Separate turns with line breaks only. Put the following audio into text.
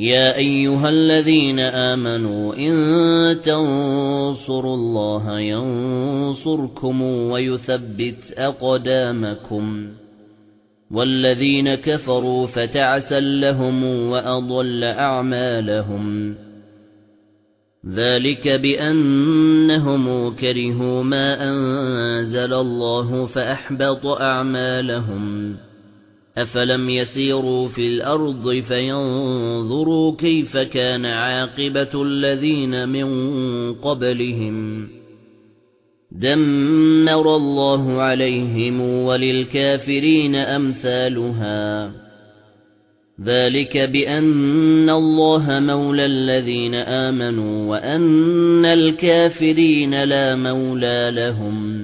يا أيها الذين آمنوا إن تنصروا الله ينصركم ويثبت أقدامكم والذين كفروا فتعسل لهم وأضل أعمالهم ذلك بأنهم كرهوا ما أنزل الله فأحبط أعمالهم أفلم يسيروا في الأرض فينظروا كيف كان عاقبة الذين من قبلهم دمر الله عليهم وللكافرين أمثالها ذلك بأن الله مولى الذين آمنوا وأن الكافرين لا مولى لهم